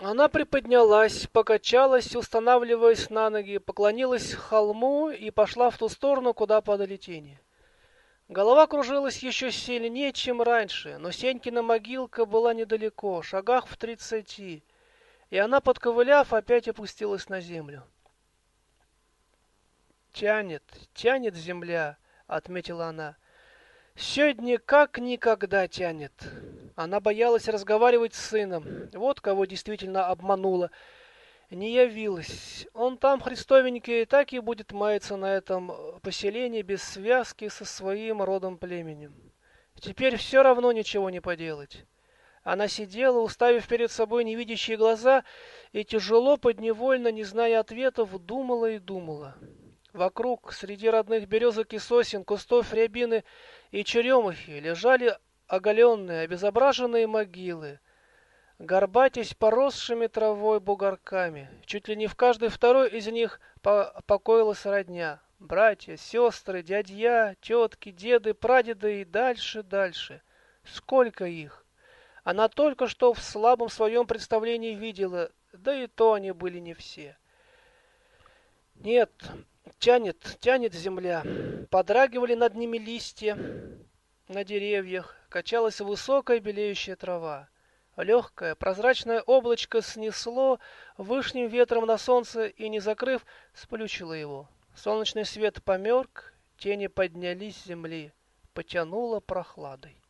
Она приподнялась, покачалась, устанавливаясь на ноги, поклонилась холму и пошла в ту сторону, куда падали тени. Голова кружилась еще сильнее, чем раньше, но Сенькина могилка была недалеко, шагах в тридцати, и она, подковыляв, опять опустилась на землю. «Тянет, тянет земля», — отметила она. «Сегодня как никогда тянет». Она боялась разговаривать с сыном. Вот кого действительно обманула не явилась. Он там, христовенький, так и будет маяться на этом поселении без связки со своим родом племенем. Теперь все равно ничего не поделать. Она сидела, уставив перед собой невидящие глаза, и тяжело, подневольно, не зная ответов, думала и думала. Вокруг, среди родных березок и сосен, кустов рябины и черемухи, лежали оголенные, обезображенные могилы, горбатясь поросшими травой бугорками. Чуть ли не в каждой второй из них покоилась родня. Братья, сестры, дядья, тетки, деды, прадеды и дальше, дальше. Сколько их! Она только что в слабом своем представлении видела, да и то они были не все. Нет, тянет, тянет земля. Подрагивали над ними листья на деревьях, качалась высокая белеющая трава. Легкое, прозрачное облачко снесло вышним ветром на солнце и, не закрыв, сплющило его. Солнечный свет померк, тени поднялись с земли, потянуло прохладой.